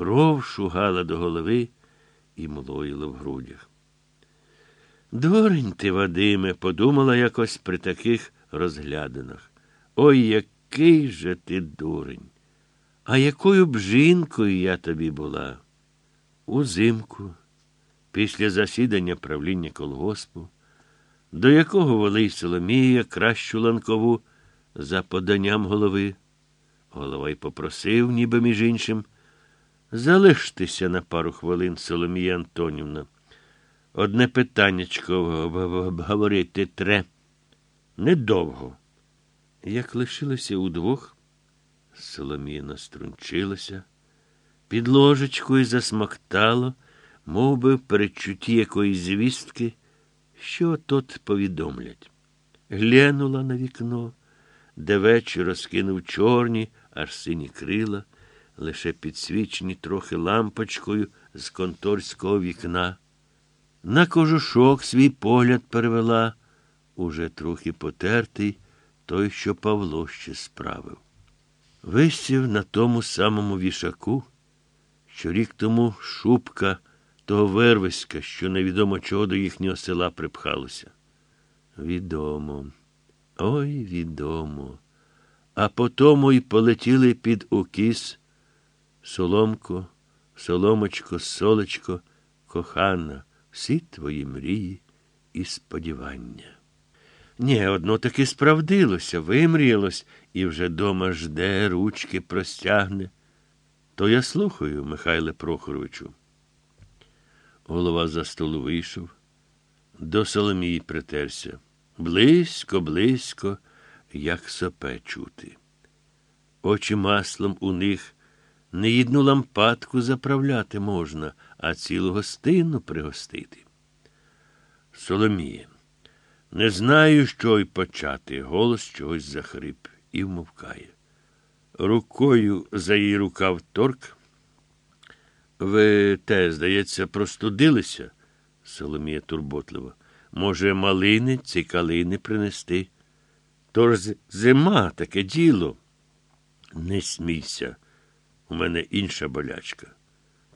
Кров шугала до голови і млоїла в грудях. Дурень ти, Вадиме, подумала якось при таких розглядинах. Ой, який же ти дурень. А якою б жінкою я тобі була? Узимку, після засідання правління колгоспу, до якого вели Соломія кращу ланкову за поданням голови. Голова й попросив, ніби між іншим, залиштеся на пару хвилин, Соломія Антонівна. Одне питаннячко говорити тре. Недовго. Як лишилося удвох, Соломія наструнчилася, під ложечкою засмоктало, мов би в передчутті якоїсь звістки, що тот повідомлять. Глянула на вікно, де вечір розкинув чорні, аж сині крила, лише підсвічені трохи лампочкою з конторського вікна. На кожушок свій погляд перевела, уже трохи потертий, той, що Павло ще справив. Висів на тому самому вішаку, що рік тому шубка того вервиська, що невідомо чого до їхнього села припхалося. Відомо, ой відомо. А потому й полетіли під укіс соломко, соломочко, солечко, кохана, всі твої мрії і сподівання. Ні, одно таки справдилося, вимріялось і вже дома жде, ручки простягне. То я слухаю, Михайле Прохоровичу. Голова за столу вийшов, до Соломії притерся. Близько, близько, як сопе чути. Очі маслом у них не їдну лампадку заправляти можна, а цілу гостину пригостити. Соломіє, не знаю, що й почати. Голос чогось захрип і вмовкає. Рукою за її рукав торк. Ви те, здається, простудилися, Соломія турботливо. Може, малини, ці калини принести? Тож зима таке діло. Не смійся. У мене інша болячка.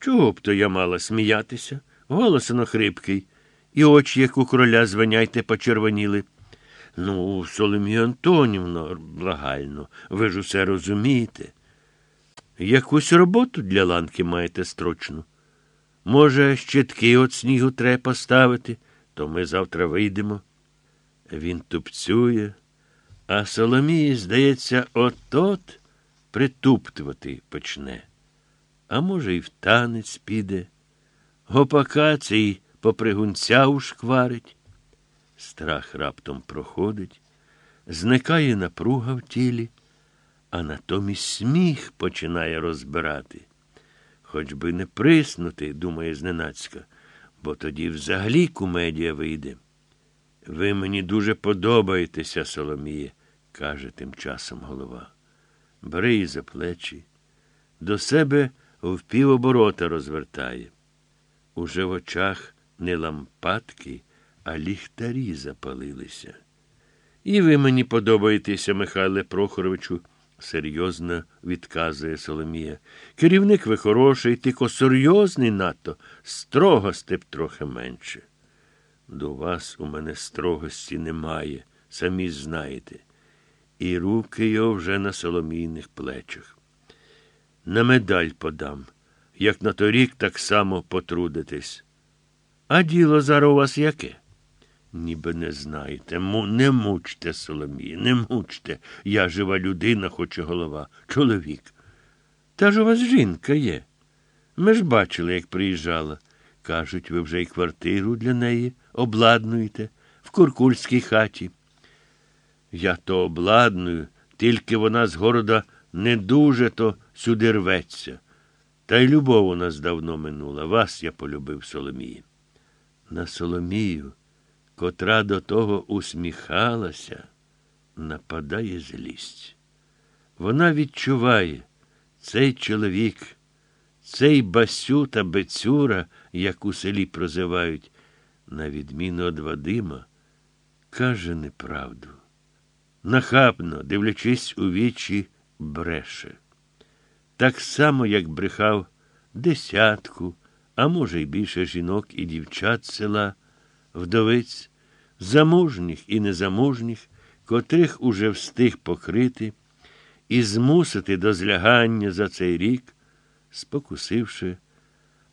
Чого б то я мала сміятися? Голос хрипкий, і очі, як у короля, звеняйте, почервоніли. Ну, Соломія Антонівна, благально, ви ж усе розумієте. Якусь роботу для ланки маєте строчну. Може, щитки от снігу треба поставити, то ми завтра вийдемо. Він тупцює, а Соломії, здається, от-от притуптувати почне. А може, і в танець піде. Гопака цей попригунця ушкварить. Страх раптом проходить, зникає напруга в тілі, а натомість сміх починає розбирати. Хоч би не приснути, думає зненацька, бо тоді взагалі кумедія вийде. Ви мені дуже подобаєтеся, Соломіє, каже тим часом голова. Бери її за плечі, до себе в півоборота розвертає. Уже в очах не лампадки, а ліхтарі запалилися. І ви мені подобаєтеся, Михайле Прохоровичу, серйозно відказує Соломія. Керівник ви хороший, тільки серйозний надто, строгости б трохи менше. До вас у мене строгості немає, самі знаєте. І руки його вже на соломійних плечах. На медаль подам, як на торік так само потрудитесь. А діло зараз у вас яке? Ніби не знаєте. Му, не мучте, Соломії, не мучте. Я жива людина, хоче голова, чоловік. Та ж у вас жінка є. Ми ж бачили, як приїжджала. Кажуть, ви вже й квартиру для неї обладнуєте в куркульській хаті. Я то обладную, тільки вона з города не дуже то сюди рветься. Та й любов у нас давно минула. Вас я полюбив Соломії. На Соломію, котра до того усміхалася, нападає злість. Вона відчуває цей чоловік, цей басю та бецюра, як у селі прозивають, на відміну від Вадима, каже неправду. Нахабно, дивлячись у вічі, бреше. Так само, як брехав десятку, а може, й більше жінок і дівчат села, вдовиць, заможніх і незаможніх, котрих уже встиг покрити, і змусити до злягання за цей рік, спокусивши,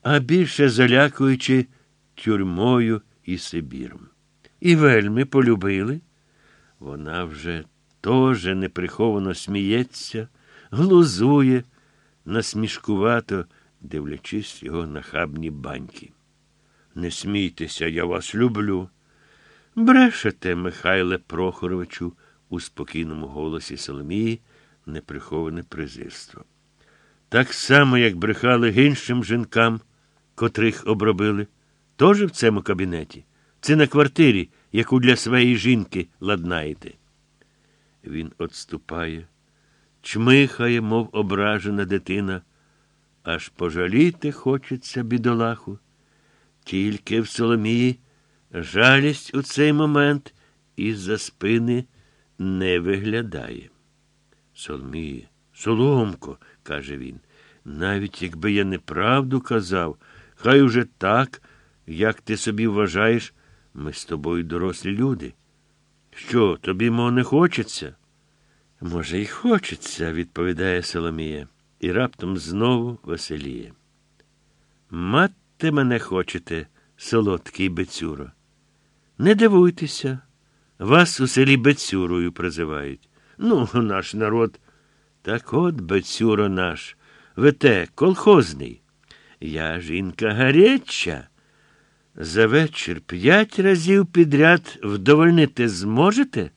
а більше залякуючи тюрмою і Сибіром. І вельми полюбили. Вона вже теж неприховано сміється, глузує, насмішкувато, дивлячись його нахабні баньки. Не смійтеся, я вас люблю. Брешете, Михайле Прохоровичу, у спокійному голосі Соломії неприховане презирство. Так само, як брехали іншим жінкам, котрих обробили, теж в цьому кабінеті. Це на квартирі, яку для своєї жінки ладнаєте. Він отступає, чмихає, мов ображена дитина, аж пожаліти хочеться бідолаху. Тільки в Соломії жалість у цей момент із-за спини не виглядає. Соломіє, Соломко, каже він, навіть якби я неправду казав, хай уже так, як ти собі вважаєш, ми з тобою дорослі люди. Що, тобі мов не хочеться? Може, й хочеться, відповідає Соломія, і раптом знову веселіє. Мати мене хочете, солодкий Бецюро. Не дивуйтеся, вас у селі Бецюрою призивають. Ну, наш народ. Так от, Бецюро наш, ви те, колхозний. Я жінка гаряча. За вечір п'ять разів підряд вдовольнити зможете?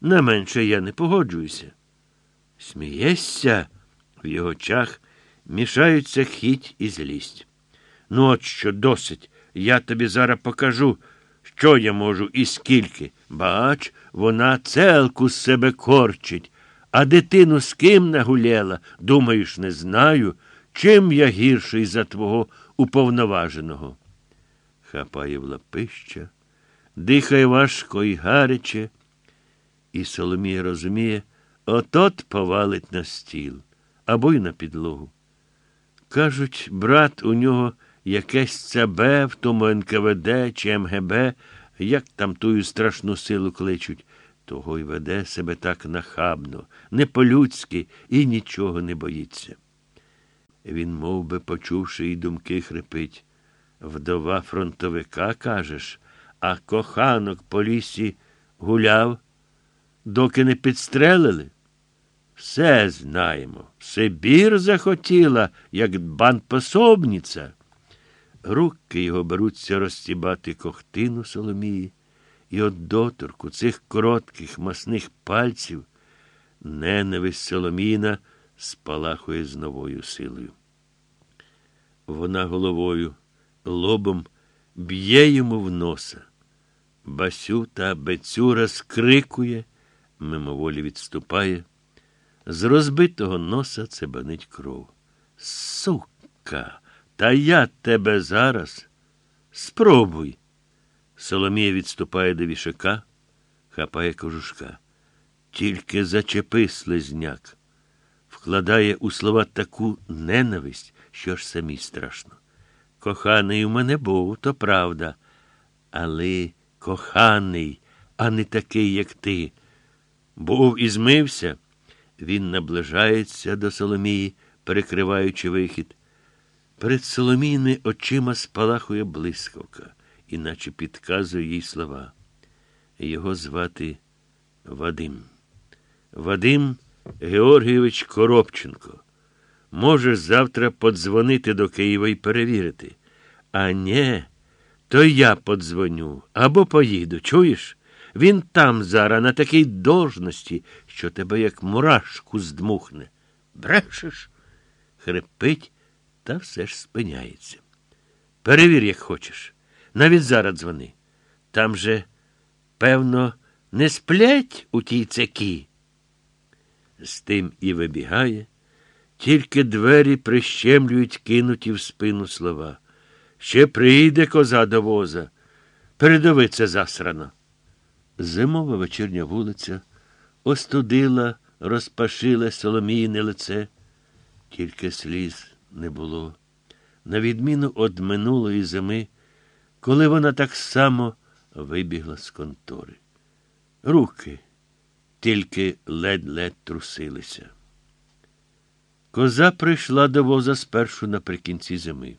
На менше я не погоджуюся. Смієшся, в його очах мішаються хіть і злість. Ну, от що досить, я тобі зараз покажу, що я можу і скільки. Бач, вона целку з себе корчить, а дитину з ким нагуляла, думаєш, не знаю, чим я гірший за твого уповноваженого. Хапає в лапища, дихає важко і гаряче, і Соломія розуміє, отот повалить на стіл або й на підлогу. Кажуть, брат у нього якесь ЦБ в тому НКВД чи МГБ, як там тую страшну силу кличуть, того й веде себе так нахабно, не по-людськи і нічого не боїться. Він, мов би, почувши і думки, хрипить. Вдова фронтовика, кажеш, а коханок по лісі гуляв, доки не підстрелили? Все знаємо. Сибір захотіла, як банпособниця. Руки його беруться розстібати кохтину Соломії, і от доторку цих коротких масних пальців ненависть Соломіна спалахує з новою силою. Вона головою, лобом б'є йому в носа. Басю та Бецюра скрикує, мимоволі відступає. З розбитого носа цебанить кров. Сука, та я тебе зараз. Спробуй. Соломія відступає до вішака, хапає кожушка. Тільки зачепи слизняк. Вкладає у слова таку ненависть, що ж самі страшно. Коханий у мене був, то правда, але коханий, а не такий, як ти. Був і змився. Він наближається до Соломії, перекриваючи вихід. Перед Соломійними очима спалахує блискавка, іначе підказує їй слова. Його звати Вадим. Вадим Георгійович Коробченко. Можеш завтра подзвонити до Києва і перевірити. А не, то я подзвоню або поїду. Чуєш? Він там зараз на такій должності, що тебе як мурашку здмухне. Брешеш? Хрипить, та все ж спиняється. Перевір, як хочеш. Навіть зараз дзвони. Там же, певно, не сплять у тій цекі. З тим і вибігає, тільки двері прищемлюють кинуті в спину слова. Ще прийде коза до воза. Передовиця засрано. Зимова вечірня вулиця остудила, розпашила Соломіїне лице, тільки сліз не було. на відміну від минулої зими, коли вона так само вибігла з контори. Руки тільки ледь-ледь трусилися. Коза прийшла до воза спершу наприкінці зими.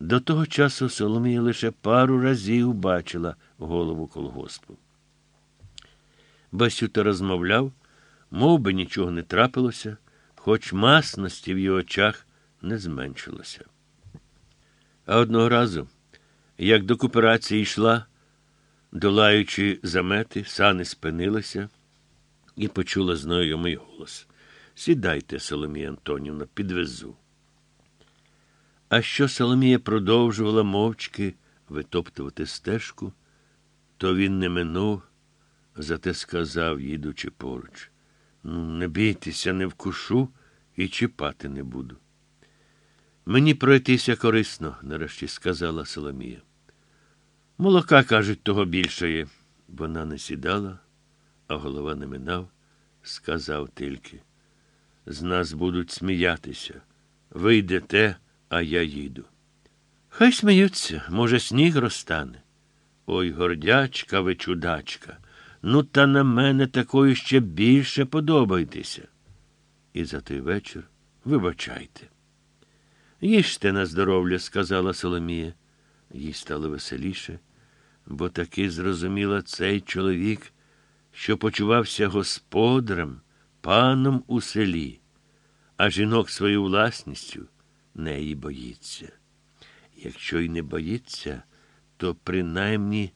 До того часу Соломія лише пару разів бачила голову колгоспу. Басюта розмовляв, мов би нічого не трапилося, хоч масності в його очах не зменшилося. А одного разу, як до кооперації йшла, долаючи замети, сани спинилися і почула знайомий голос. Сідайте, Соломія Антонівна, підвезу. А що Соломія продовжувала мовчки витоптувати стежку, то він не минув, зате сказав, їдучи поруч. Ну, не бійтеся, не вкушу і чіпати не буду. Мені пройтися корисно, нарешті сказала Соломія. Молока, кажуть, того більшої. Вона не сідала, а голова не минав, сказав тільки. З нас будуть сміятися. Ви йдете, а я їду. Хай сміються, може, сніг розтане. Ой, гордячка ви чудачка. Ну, та на мене такою ще більше подобаєтеся. І за той вечір вибачайте. Їжте на здоров'я, сказала Соломія. Їй стало веселіше, бо таки зрозуміла цей чоловік, що почувався господарем, паном у селі, а жінок свою власністю неї боїться. Якщо й не боїться, то принаймні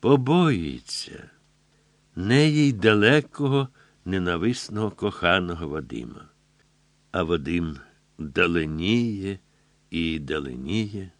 побоїться неї й далекого, ненависного коханого Вадима. А Вадим даленіє і даленіє.